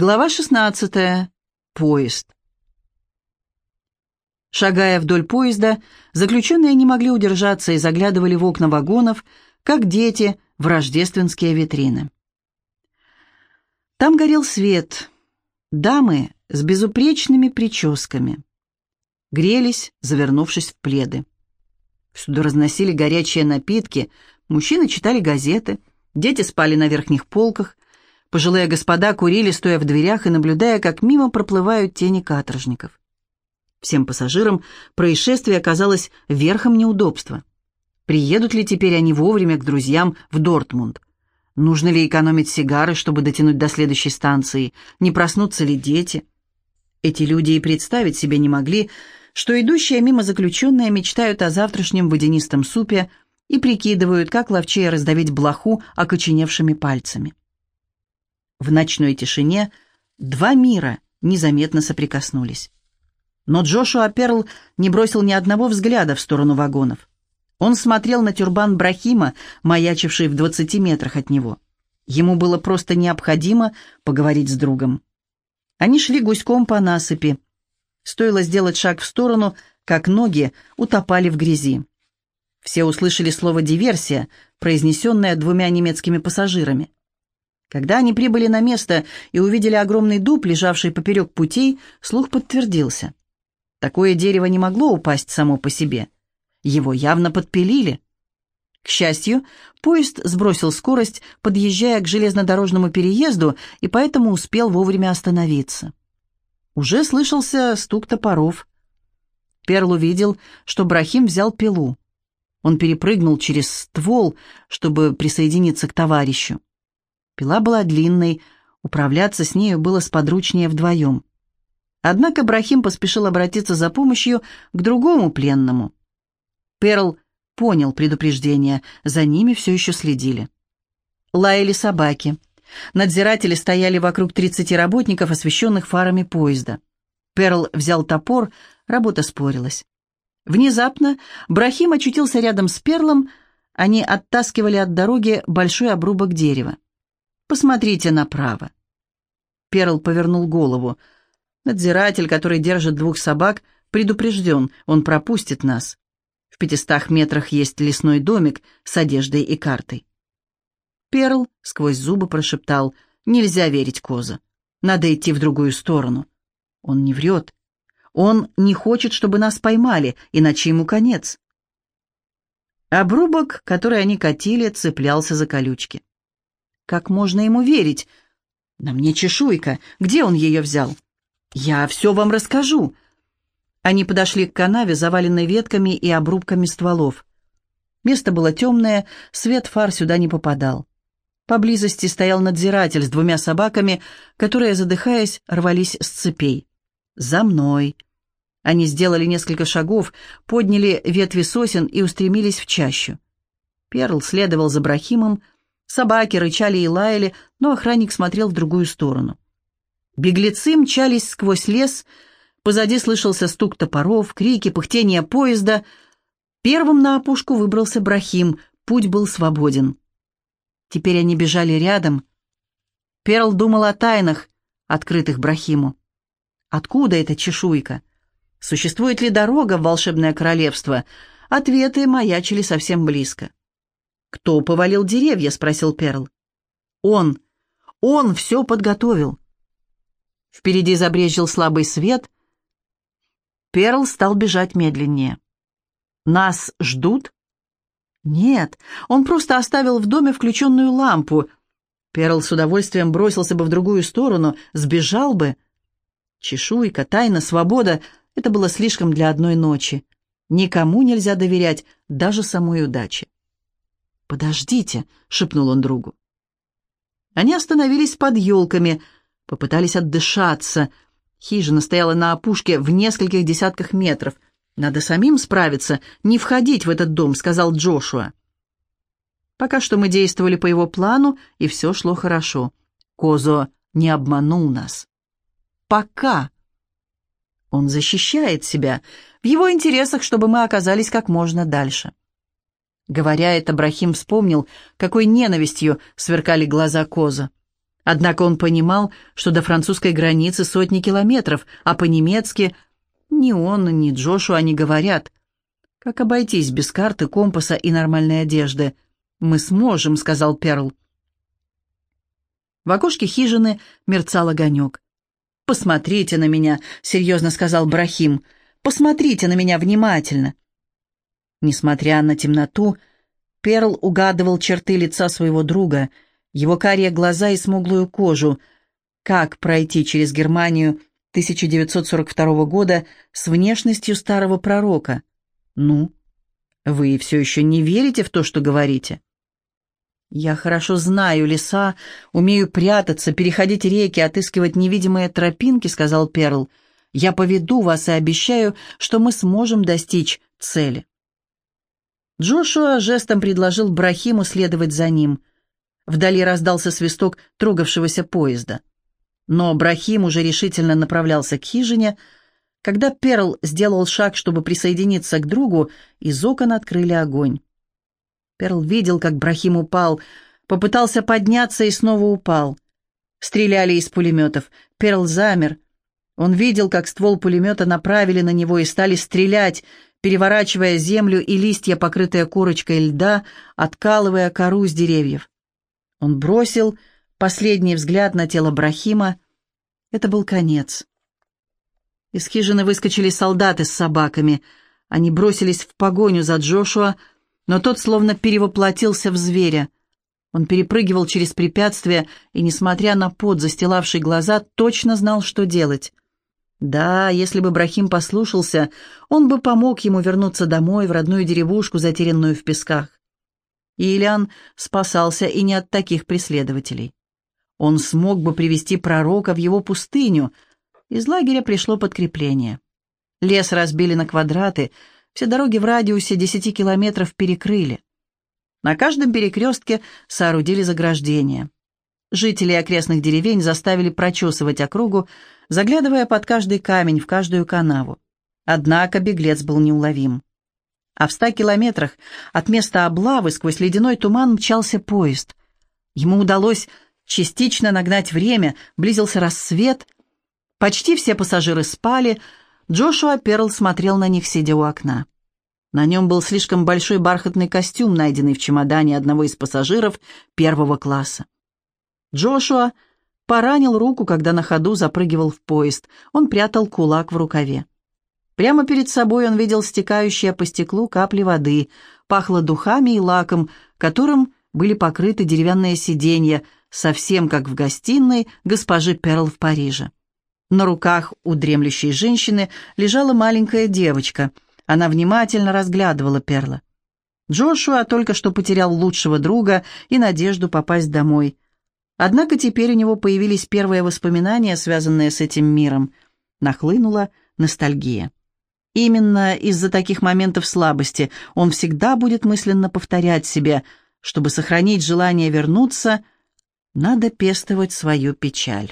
Глава 16. Поезд. Шагая вдоль поезда, заключенные не могли удержаться и заглядывали в окна вагонов, как дети в рождественские витрины. Там горел свет. Дамы с безупречными прическами. Грелись, завернувшись в пледы. Всюду разносили горячие напитки, мужчины читали газеты, дети спали на верхних полках, Пожилые господа курили, стоя в дверях и наблюдая, как мимо проплывают тени каторжников. Всем пассажирам происшествие оказалось верхом неудобства. Приедут ли теперь они вовремя к друзьям в Дортмунд? Нужно ли экономить сигары, чтобы дотянуть до следующей станции? Не проснутся ли дети? Эти люди и представить себе не могли, что идущие мимо заключенные мечтают о завтрашнем водянистом супе и прикидывают, как ловчее раздавить блоху окоченевшими пальцами. В ночной тишине два мира незаметно соприкоснулись. Но Джошуа Перл не бросил ни одного взгляда в сторону вагонов. Он смотрел на тюрбан Брахима, маячивший в двадцати метрах от него. Ему было просто необходимо поговорить с другом. Они шли гуськом по насыпи. Стоило сделать шаг в сторону, как ноги утопали в грязи. Все услышали слово «диверсия», произнесенное двумя немецкими пассажирами. Когда они прибыли на место и увидели огромный дуб, лежавший поперек путей, слух подтвердился. Такое дерево не могло упасть само по себе. Его явно подпилили. К счастью, поезд сбросил скорость, подъезжая к железнодорожному переезду, и поэтому успел вовремя остановиться. Уже слышался стук топоров. Перл увидел, что Брахим взял пилу. Он перепрыгнул через ствол, чтобы присоединиться к товарищу. Пила была длинной, управляться с нею было сподручнее вдвоем. Однако Брахим поспешил обратиться за помощью к другому пленному. Перл понял предупреждение, за ними все еще следили. Лаяли собаки. Надзиратели стояли вокруг 30 работников, освещенных фарами поезда. Перл взял топор, работа спорилась. Внезапно Брахим очутился рядом с Перлом, они оттаскивали от дороги большой обрубок дерева. Посмотрите направо». Перл повернул голову. Надзиратель, который держит двух собак, предупрежден, он пропустит нас. В пятистах метрах есть лесной домик с одеждой и картой. Перл сквозь зубы прошептал, «Нельзя верить Коза. Надо идти в другую сторону. Он не врет. Он не хочет, чтобы нас поймали, иначе ему конец». Обрубок, который они катили, цеплялся за колючки. Как можно ему верить? На мне чешуйка. Где он ее взял? Я все вам расскажу. Они подошли к канаве, заваленной ветками и обрубками стволов. Место было темное, свет фар сюда не попадал. Поблизости стоял надзиратель с двумя собаками, которые, задыхаясь, рвались с цепей. «За мной!» Они сделали несколько шагов, подняли ветви сосен и устремились в чащу. Перл следовал за Брахимом, Собаки рычали и лаяли, но охранник смотрел в другую сторону. Беглецы мчались сквозь лес, позади слышался стук топоров, крики, пыхтение поезда. Первым на опушку выбрался Брахим, путь был свободен. Теперь они бежали рядом. Перл думал о тайнах, открытых Брахиму. Откуда эта чешуйка? Существует ли дорога в волшебное королевство? Ответы маячили совсем близко. «Кто повалил деревья?» — спросил Перл. «Он! Он все подготовил!» Впереди забрезжил слабый свет. Перл стал бежать медленнее. «Нас ждут?» «Нет, он просто оставил в доме включенную лампу. Перл с удовольствием бросился бы в другую сторону, сбежал бы. Чешуйка, тайна, свобода — это было слишком для одной ночи. Никому нельзя доверять, даже самой удаче. «Подождите», — шепнул он другу. Они остановились под елками, попытались отдышаться. Хижина стояла на опушке в нескольких десятках метров. «Надо самим справиться, не входить в этот дом», — сказал Джошуа. Пока что мы действовали по его плану, и все шло хорошо. Козо не обманул нас. Пока. Он защищает себя. В его интересах, чтобы мы оказались как можно дальше. Говоря это, Брахим вспомнил, какой ненавистью сверкали глаза Коза. Однако он понимал, что до французской границы сотни километров, а по-немецки ни он, ни Джошуа не говорят. Как обойтись без карты, компаса и нормальной одежды? «Мы сможем», — сказал Перл. В окошке хижины мерцал огонек. «Посмотрите на меня», — серьезно сказал Брахим. «Посмотрите на меня внимательно». Несмотря на темноту, Перл угадывал черты лица своего друга, его карие глаза и смуглую кожу. Как пройти через Германию 1942 года с внешностью старого пророка? Ну, вы все еще не верите в то, что говорите? «Я хорошо знаю леса, умею прятаться, переходить реки, отыскивать невидимые тропинки», — сказал Перл. «Я поведу вас и обещаю, что мы сможем достичь цели». Джошуа жестом предложил Брахиму следовать за ним. Вдали раздался свисток трогавшегося поезда. Но Брахим уже решительно направлялся к хижине. Когда Перл сделал шаг, чтобы присоединиться к другу, из окон открыли огонь. Перл видел, как Брахим упал, попытался подняться и снова упал. Стреляли из пулеметов. Перл замер. Он видел, как ствол пулемета направили на него и стали стрелять, переворачивая землю и листья, покрытые корочкой льда, откалывая кору с деревьев. Он бросил последний взгляд на тело Брахима. Это был конец. Из хижины выскочили солдаты с собаками. Они бросились в погоню за Джошуа, но тот словно перевоплотился в зверя. Он перепрыгивал через препятствия и, несмотря на пот, застилавший глаза, точно знал, что делать. Да, если бы Брахим послушался, он бы помог ему вернуться домой, в родную деревушку, затерянную в песках. Ильян спасался и не от таких преследователей. Он смог бы привести пророка в его пустыню. Из лагеря пришло подкрепление. Лес разбили на квадраты — все дороги в радиусе 10 километров перекрыли. На каждом перекрестке соорудили заграждения. Жители окрестных деревень заставили прочесывать округу, заглядывая под каждый камень, в каждую канаву. Однако беглец был неуловим. А в ста километрах от места облавы сквозь ледяной туман мчался поезд. Ему удалось частично нагнать время, близился рассвет. Почти все пассажиры спали, Джошуа Перл смотрел на них, сидя у окна. На нем был слишком большой бархатный костюм, найденный в чемодане одного из пассажиров первого класса. Джошуа поранил руку, когда на ходу запрыгивал в поезд. Он прятал кулак в рукаве. Прямо перед собой он видел стекающие по стеклу капли воды, пахло духами и лаком, которым были покрыты деревянные сиденья, совсем как в гостиной госпожи Перл в Париже. На руках у дремлющей женщины лежала маленькая девочка. Она внимательно разглядывала Перла. Джошуа только что потерял лучшего друга и надежду попасть домой. Однако теперь у него появились первые воспоминания, связанные с этим миром. Нахлынула ностальгия. Именно из-за таких моментов слабости он всегда будет мысленно повторять себе, чтобы сохранить желание вернуться, надо пестовать свою печаль.